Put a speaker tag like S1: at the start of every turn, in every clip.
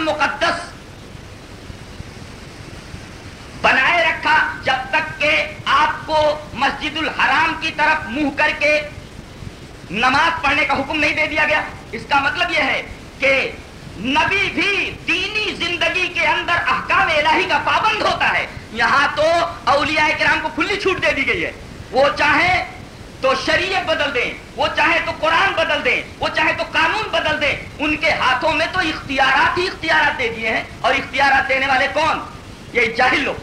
S1: المقدس بنائے رکھا جب تک کہ آپ کو مسجد الحرام کی طرف منہ کر کے نماز پڑھنے کا حکم نہیں دے دیا گیا۔ اس کا مطلب یہ ہے کہ نبی بھی دینی زندگی کے اندر احکام الہی کا پابند ہوتا ہے۔ یہاں تو اولیاء کرام کو کھلی چھوٹ دے دی گئی ہے۔ وہ چاہے تو شریعت بدل دیں، وہ چاہے تو قرآن بدل دیں، وہ چاہے تو قانون بدل دیں، ان کے ہاتھوں میں تو اختیارات ہی اختیارات دے دیے ہیں، اور اختیارات دینے والے کون؟ یہ جاہل لوگ۔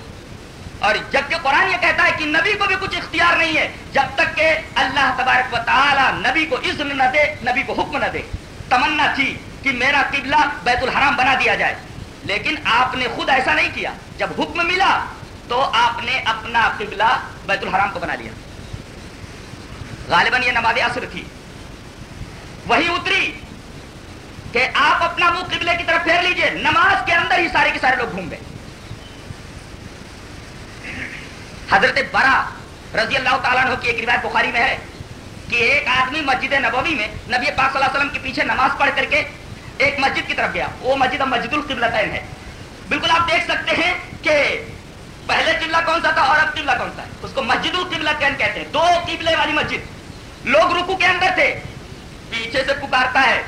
S1: اور جبکہ قرآن یہ کہتا ہے کہ نبی کو بھی کچھ اختیار نہیں ہے، جب تک کہ اللہ تبارک و تعالی نبی کو اذن نہ دے، نبی کو حکم نہ دے۔ تمنا تھی کہ میرا قبلہ بیت الحرام بنا دیا جائے۔ لیکن آپ نے خود ایسا نہیں کیا۔ جب حکم ملا تو آپ نے اپنا قبلہ بیت الحرام کو بنا لیا۔ غالباً یہ نماز اثر تھی۔ وہی اتری کہ آپ اپنا منہ قبلے کی طرف پھیر لیجیے۔ نماز کے اندر ہی سارے کے سارے لوگ گھوم گئے۔ حضرت برا رضی اللہ تعالیٰ عنہ کی ایک روایت بخاری میں ہے کہ ایک آدمی مسجد نبوی میں نبی پاک صلی اللہ علیہ وسلم کے پیچھے نماز پڑھ کر کے ایک مسجد کی طرف گیا۔ وہ مسجد اب مسجد القبلتین ہے۔ بالکل آپ دیکھ سکتے ہیں کہ پہلے قبلہ کون سا تھا اور اب قبلہ کون سا ہے اس کو مسجد القبلتین کہتے ہیں دو قبلے والی مسجد لوگ رکو کے اندر تھے۔ پیچھے سے پکارتا ہے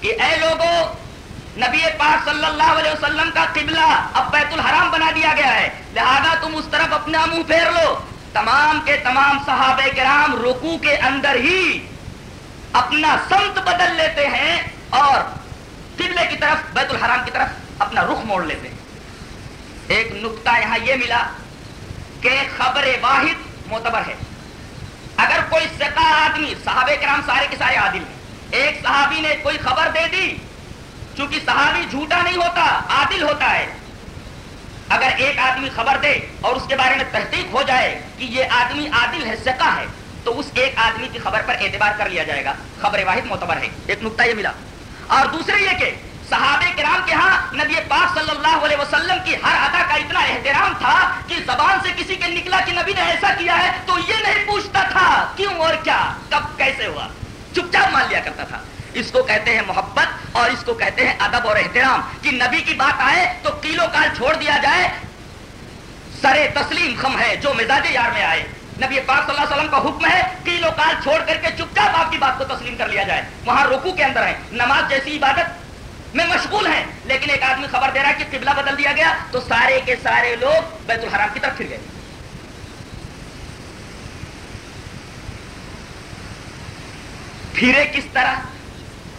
S1: کہ اے لوگوں نبی پاک صلی اللہ علیہ وسلم کا قبلہ اب بیت الحرام بنا دیا گیا ہے۔ لہذا تم اس طرف اپنا منہ پھیر لو۔ تمام کے تمام صحابہ کرام رکو کے اندر ہی اپنا سمت بدل لیتے ہیں اور قبلے کی طرف، بیت الحرام کی طرف اپنا رخ موڑ لیتے ہیں۔ ایک نقطہ یہاں یہ ملا کہ خبر واحد معتبر ہے۔ اگر کوئی سکا آدمی صحابہ کرام سارے کے سارے عادل ہیں، ایک صحابی نے کوئی خبر دے دی، چونکہ صحابی جھوٹا نہیں ہوتا، عادل ہوتا ہے۔ اگر ایک آدمی خبر دے اور اس کے بارے میں تحقیق ہو جائے کہ یہ آدمی عادل ہے، سکا ہے، تو اس ایک آدمی کی خبر پر اعتبار کر لیا جائے گا۔ خبر واحد معتبر ہے۔ ایک نقطہ یہ ملا۔ اور دوسرے یہ کہ صحابہ کرام کے ہاں نبی پاک صلی اللہ علیہ وسلم کی ہر ادا کا اتنا احترام تھا کہ زبان سے کسی کے نکلا کہ نبی نے ایسا کیا ہے تو یہ نہیں پوچھتا تھا کیوں اور کیا، کب، کیسے ہوا؟ چپ چاپ مان لیا کرتا تھا۔ اس کو کہتے ہیں محبت اور اس کو کہتے ہیں ادب اور احترام۔ کہ نبی کی بات آئے تو کیلو کال چھوڑ دیا جائے۔ سرے تسلیم خم ہے جو مزاج یار میں آئے۔ نبی پاک صلی اللہ علیہ وسلم کا حکم ہے کیلو کال چھوڑ کر کے چپ چاپ آپ کی بات کو تسلیم کر لیا جائے۔ وہاں روکو کے اندر ہے نماز جیسی عبادت میں مشغول ہیں، لیکن ایک آدمی خبر دے رہا ہے کہ قبلہ بدل دیا گیا تو سارے کے سارے لوگ بیت الحرام کی طرف پھر گئے۔ پھرے کس طرح؟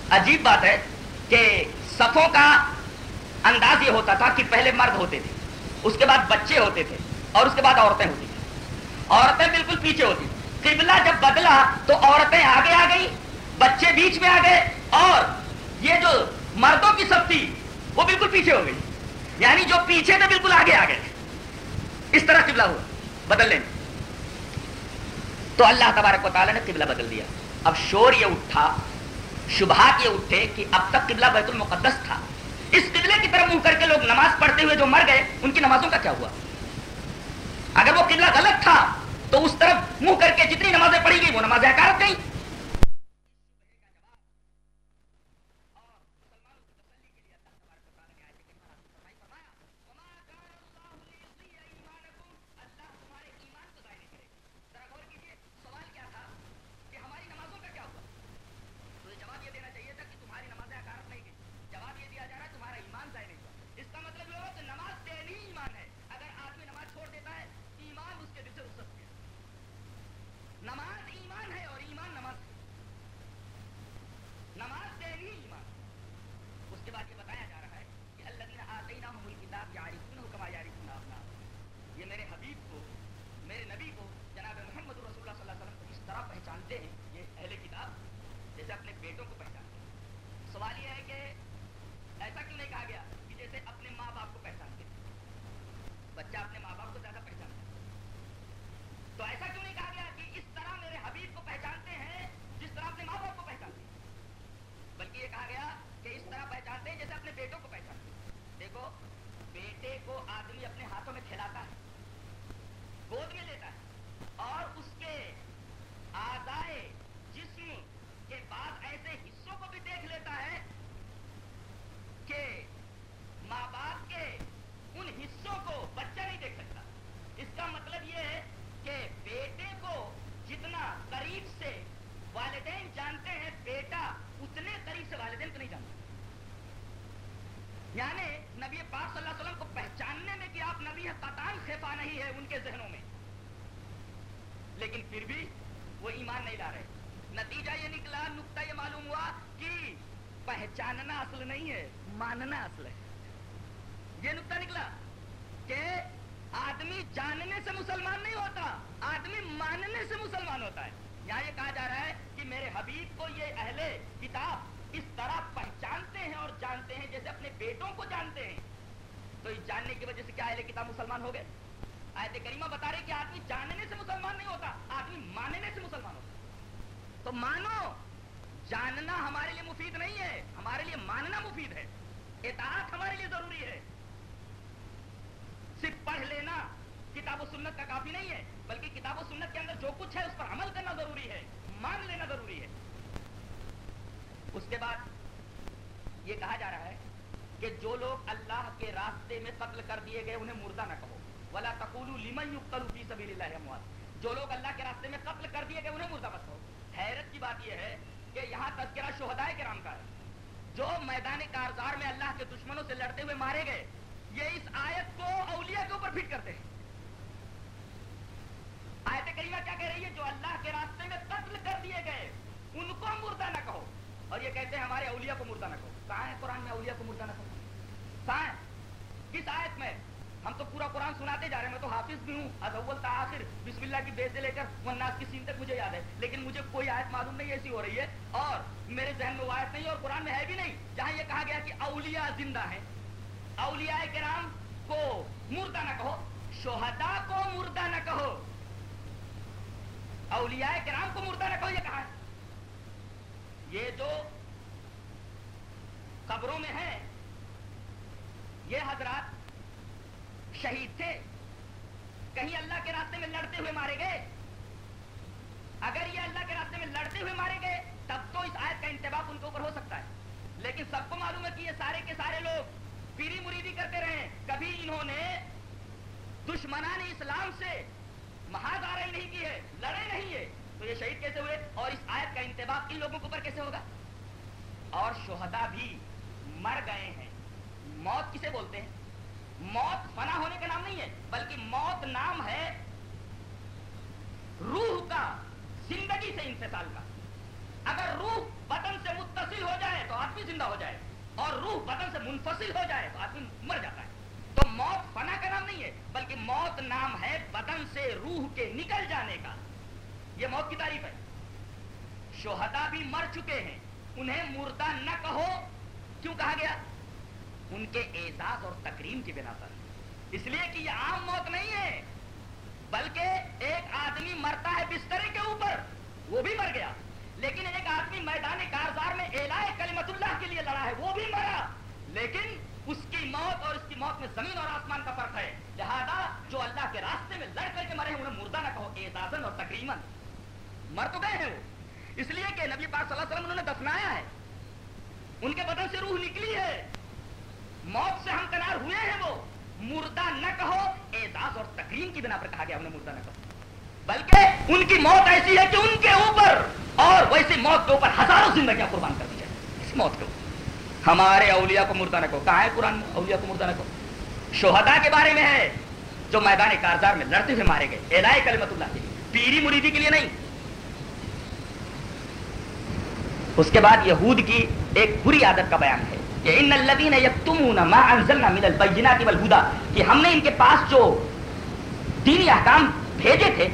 S1: عجیب بات ہے کہ صفوں کا انداز یہ ہوتا تھا کہ پہلے مرد ہوتے تھے، اس کے بعد بچے ہوتے تھے اور اس کے بعد عورتیں ہوتی تھیں۔ عورتیں بالکل پیچھے ہوتی قبلہ جب بدلا تو عورتیں آگے آ گئی بچے بیچ میں آ گئے اور یہ جو مردوں کی سب تھی وہ بالکل پیچھے ہو گئی۔ یعنی جو پیچھے تھے بالکل آگے آ گئے۔ اس طرح قبلہ ہوا۔ بدل لینے تو اللہ تبارک و تعالیٰ نے قبلہ بدل دیا۔ اب شور یہ اٹھا، شبہات یہ اٹھے کہ اب تک قبلہ بیت المقدس تھا۔ اس قبلے کی طرف منہ کر کے لوگ نماز پڑھتے ہوئے جو مر گئے، ان کی نمازوں کا کیا ہوا؟ اگر وہ قبلہ غلط تھا، تو اس طرف منہ کر کے جتنی نمازیں پڑھی گئی وہ نمازیں حکارت گئی نتیجہ یہ نکلا نقطہ یہ معلوم ہوا کہ پہچاننا اصل نہیں ہے، ماننا اصل ہے۔ یہ نقطہ نکلا کہ آدمی جاننے سے مسلمان نہیں ہوتا، آدمی ماننے سے مسلمان ہوتا ہے۔ یہاں یہ کہا جا رہا ہے کہ میرے حبیب کو یہ اہل کتاب اس طرح پہچانتے ہیں اور جانتے ہیں جیسے اپنے بیٹوں کو جانتے ہیں۔ تو اس جاننے کی وجہ سے کیا اہل کتاب مسلمان ہو گئے؟ آیت کریمہ بتا رہے کہ آدمی جاننے سے مسلمان نہیں ہوتا، آدمی ماننے سے مسلمان ہوتا تو مانو، جاننا ہمارے لیے مفید نہیں ہے، ہمارے لیے ماننا مفید ہے، اطاعت ہمارے لیے ضروری ہے۔ صرف پڑھ لینا کتاب و سنت کا کافی نہیں ہے، بلکہ کتاب و سنت کے اندر جو کچھ ہے اس پر عمل کرنا ضروری ہے، مان لینا ضروری ہے۔ اس کے بعد یہ کہا جا رہا ہے کہ جو لوگ اللہ کے راستے میں قتل کر دیے گئے، انہیں مردہ نہ کہو۔ ولا تقولوا لمن يقتل في سبيل الله اموات جو لوگ اللہ کے راستے میں قتل کر دیے گئے، انہیں مردہ مت کہو۔ حیرت کی بات یہ ہے کہ یہاں تذکرہ شہداء کرام کا ہے۔ جو میدان کارزار میں اللہ کے دشمنوں سے لڑتے ہوئے مارے گئے، یہ اس آیت کو اولیاء کے اوپر فٹ کرتے ہیں۔ آیت کریمہ کیا کہہ رہی ہے؟ جو اللہ کے راستے میں قتل کر دیے گئے، ان کو مردہ نہ کہو۔ اور یہ کہتے ہیں ہمارے اولیاء کو مردہ نہ کہو۔ کہاں ہے قرآن میں اولیاء کو مردہ نہ کہو؟ کہاں ہے؟ کس آیت میں؟ ہم تو پورا قرآن سناتے جا رہے ہیں، میں تو حافظ بھی ہوں از اول تا آخر بسم اللہ کی بیس سے لے کر وناس کی سین تک مجھے یاد ہے، لیکن مجھے کوئی آیت معلوم نہیں، ایسی ہو رہی ہے۔ اور میرے ذہن میں وہ آیت نہیں، اور قرآن میں ہے بھی نہیں، جہاں یہ کہا گیا کہ اولیاء زندہ ہیں۔ اولیاء کرام کو مردہ نہ کہو شہدا کو مردہ نہ کہو۔ اولیاء کرام کو مردہ نہ کہو، یہ کہا ہے؟ یہ جو قبروں میں ہے یہ حضرات شہید تھے۔ کہیں اللہ کے راستے میں لڑتے ہوئے مارے گئے۔ اگر یہ اللہ کے راستے میں لڑتے ہوئے مارے گئے، تب تو اس آیت کا انتباہ ان کے اوپر ہو سکتا ہے۔ لیکن سب کو معلوم ہے کہ یہ سارے کے سارے لوگ پیری مریدی کرتے رہے کبھی انہوں نے دشمنان اسلام سے مہادارئی نہیں کی ہے، لڑے نہیں ہے۔ تو یہ شہید کیسے ہوئے؟ اور اس آیت کا انتباہ ان لوگوں کے اوپر کیسے ہوگا؟ اور شہدا بھی مر گئے ہیں۔ موت کسے بولتے ہیں؟ موت فنا ہونے کا نام نہیں ہے، بلکہ موت نام ہے روح کا زندگی سے انفصال کا اگر روح بدن سے متصل ہو جائے تو آدمی زندہ ہو جائے، اور روح بدن سے منفصل ہو جائے تو آدمی مر جاتا ہے۔ تو موت فنا کا نام نہیں ہے، بلکہ موت نام ہے بدن سے روح کے نکل جانے کا۔ یہ موت کی تعریف ہے۔ شہدا بھی مر چکے ہیں، انہیں مردہ نہ کہو۔ کیوں کہا گیا؟ ان کے اعزاز اور تکریم کی بنا پر۔ اس لیے کہ یہ عام موت نہیں ہے، بلکہ ایک آدمی مرتا ہے بسترے کے اوپر، وہ بھی مر گیا۔ لیکن ایک آدمی میدان کارزار میں اعلائے کلمت اللہ کے لیے لڑا ہے، وہ بھی مرا۔ لیکن اس کی موت اور اس کی موت میں زمین اور آسمان کا فرق ہے۔ لہذا جو اللہ کے راستے میں لڑ کر کے مرے ہیں، انہیں مردہ نہ کہو اعزازن اور تقریمن مر تو گئے ہیں وہ۔ اس لیے کہ نبی پاک صلی اللہ علیہ وسلم انہوں نے دفنایا ہے۔ ان کے بدن سے روح نکلی ہے۔ موت سے ہم کنار ہوئے ہیں وہ۔ مردہ نہ کہو اعزاز اور تقریم کی بنا پر کہا گیا انہیں مردہ نہ کہو۔ بلکہ ان کی موت ایسی ہے کہ ان کے اوپر اور ویسی موت کے اوپر ہزاروں زندگیاں قربان کر دی جائے اس موت کو۔ ہمارے اولیاء کو مردہ نہ کہو۔ کہاں ہے قرآن؟ اولیاء کو مردہ نہ کہو۔ شہدا کے بارے میں ہے جو میدان کارزار میں لڑتے ہوئے مارے گئے۔ الہی کلمت اللہ کے لیے۔ پیری مریدی کے لیے نہیں۔ اس کے بعد یہود کی ایک بری عادت کا بیان ہے۔ کہ ان الذين يكتمون ما انزلنا من البينات والهدى کہ ہم نے ان کے پاس جو دینی احکام بھیجے تھے،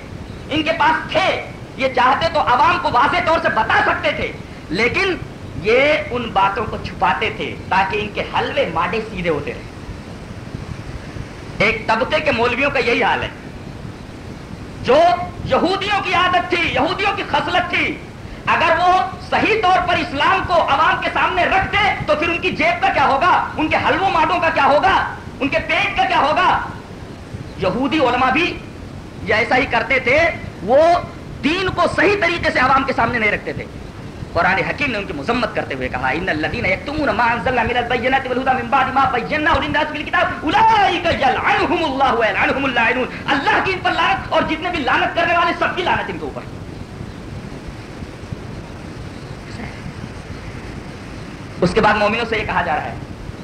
S1: ان کے پاس تھے، یہ چاہتے تو عوام کو واضح طور سے بتا سکتے تھے، لیکن یہ ان باتوں کو چھپاتے تھے تاکہ ان کے حلوے ماڈے سیدھے ہوتے رہے۔ ایک طبقے کے مولویوں کا یہی حال ہے۔ جو یہودیوں کی عادت تھی، یہودیوں کی خصلت تھی اگر وہ صحیح طور پر اسلام کو عوام کے سامنے رکھتے تو پھر ان کی جیب کا کیا ہوگا؟ ان کے حلووں ماڈوں کا کیا ہوگا؟ ان کے پیٹ کا کیا ہوگا؟ یہودی علماء بھی یہ ایسا ہی کرتے تھے، وہ دین کو صحیح طریقے سے عوام کے سامنے نہیں رکھتے تھے۔ قرآن حکیم نے ان کی مذمت کرتے ہوئے کہا، ان الذين يكتمون ما انزلنا من البينات والهدى من بعد ما بيناه للناس في الكتاب اولئك يلعنهم الله ويلعنهم اللاعنون اللہ کی ان پر لعنت اور جتنے بھی لعنت کرنے والے سب کی لعنت ان کے اوپر۔ اس کے بعد مومنوں سے یہ کہا جا رہا ہے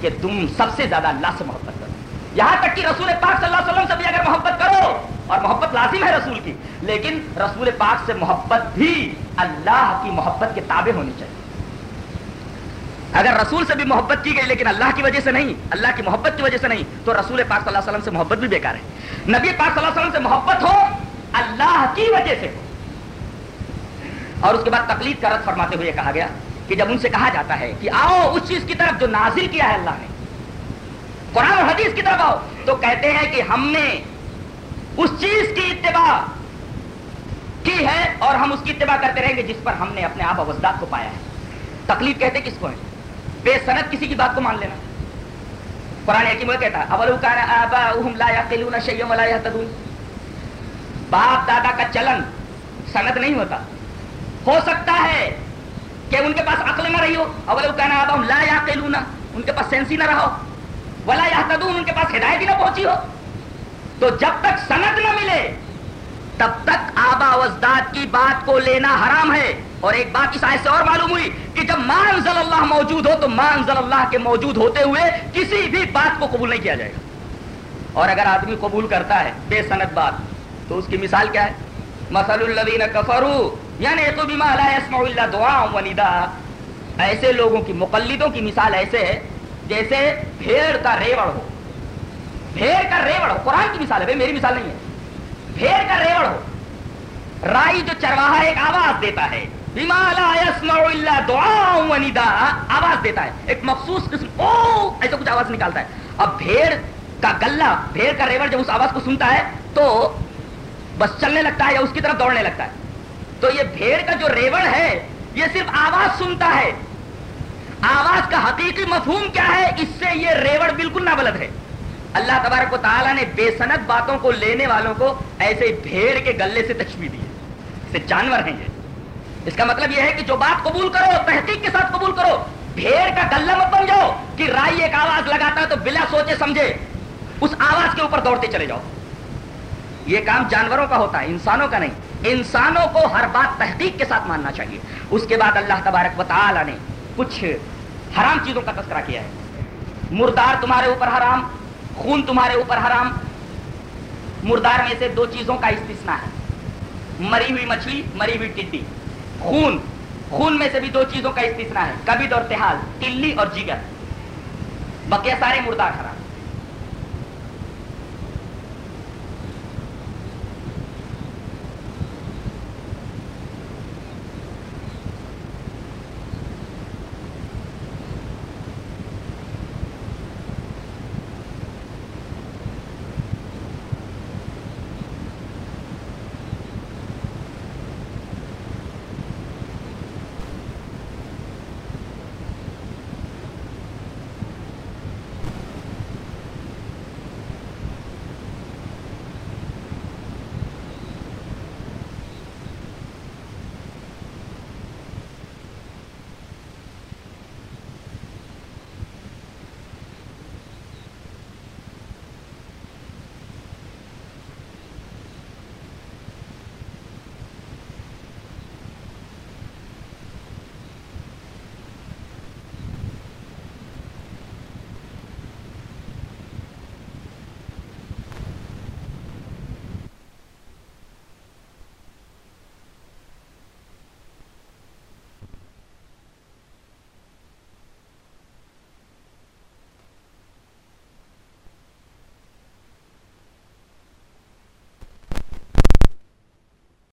S1: کہ تم سب سے زیادہ اللہ سے محبت کرو۔ یہاں تک کہ رسول پاک صلی اللہ علیہ وسلم سے بھی اگر محبت کرو، اور محبت لازم ہے رسول کی، لیکن رسول پاک سے محبت بھی اللہ کی محبت کے تابع ہونی چاہیے۔ اگر رسول سے بھی محبت کی گئی لیکن اللہ کی وجہ سے نہیں، اللہ کی محبت کی وجہ سے نہیں، تو رسول پاک صلی اللہ علیہ وسلم سے محبت بھی بیکار ہے۔ نبی پاک صلی اللہ علیہ وسلم سے محبت ہو، اللہ کی وجہ سے ہو۔ اور اس کے بعد تقلید کا رد فرماتے ہوئے کہا گیا کہ جب ان سے کہا جاتا ہے کہ آؤ اس چیز کی طرف جو نازل کیا ہے اللہ نے، قرآن اور حدیث کی طرف آؤ، تو کہتے ہیں کہ ہم نے اس چیز کی اتباع کی ہے اور ہم اس کی اتباع کرتے رہیں گے جس پر ہم نے اپنے آپ اوزداد کو پایا ہے۔ تکلیف کہتے کس کو ہے؟ بے صنعت کسی کی بات کو مان لینا۔ قرآن حکیم کہتا ہے باپ دادا کا چلن صنعت نہیں ہوتا۔ ہو سکتا ہے کہ ان کے پاس عقل نہ رہی ہو۔ اول کہنا آبا لا یا ان کے پاس سینسی نہ رہو ولا یا ان کے پاس ہدایت ہی نہ پہنچی ہو۔ تو جب تک سند نہ ملے، تب تک آبا وزداد کی بات کو لینا حرام ہے۔ اور ایک بات اس آیت سے اور معلوم ہوئی کہ جب مانزل اللہ موجود ہو، تو مانزل اللہ کے موجود ہوتے ہوئے کسی بھی بات کو قبول نہیں کیا جائے گا۔ اور اگر آدمی قبول کرتا ہے، بے سند بات، تو اس کی مثال کیا ہے؟ مسل الدین کفرو یعنی تو بھی اللہ دعا ونیدا ایسے لوگوں کی مقلدوں کی مثال ایسے ہے جیسے بھیڑ کا ریوڑ ہو. بھیڑ کا ریوڑ ہو. قرآن کی مثال ہے میری مثال نہیں ہے. بھیڑ کا ریوڑ ہو. رائی جو چرواہا ایک آواز دیتا ہے. آواز دیتا ہے. ایک مخصوص قسم. او! ایسا کچھ آواز نکالتا ہے. اب بھیڑ کا گلا بھیڑ کا ریوڑ جب اس آواز کو سنتا ہے تو بس چلنے لگتا ہے یا اس کی طرف دوڑنے لگتا ہے. تو یہ بھیڑ کا جو ریوڑ ہے، یہ صرف آواز سنتا ہے۔ آواز کا حقیقی مفہوم کیا ہے، اس سے یہ ریوڑ بالکل نہ بلد ہے۔ اللہ تبارک و تعالیٰ نے بے صنعت باتوں کو لینے والوں کو ایسے بھیڑ کے گلے سے تشبیح دی ہے۔ جانور ہیں یہ۔ اس کا مطلب یہ ہے کہ جو بات قبول کرو، تحقیق کے ساتھ قبول کرو۔ بھیڑ کا گلہ مت بن جاؤ کہ رائی ایک آواز لگاتا ہے تو بلا سوچے سمجھے اس آواز کے اوپر دوڑتے چلے جاؤ۔ یہ کام جانوروں کا ہوتا ہے، انسانوں کا نہیں۔ انسانوں کو ہر بات تحقیق کے ساتھ ماننا چاہیے۔ اس کے بعد اللہ تبارک و تعالی نے کچھ حرام چیزوں کا تذکرہ کیا ہے۔ مردار تمہارے اوپر حرام، خون تمہارے اوپر حرام۔ مردار میں سے دو چیزوں کا استثنا ہے۔ مری ہوئی مچھلی، مری ہوئی ٹڈی۔ خون خون میں سے بھی دو چیزوں کا استثنا ہے۔ کبھی اور تحال تلی اور جگر۔ بقیہ سارے مردار حرام۔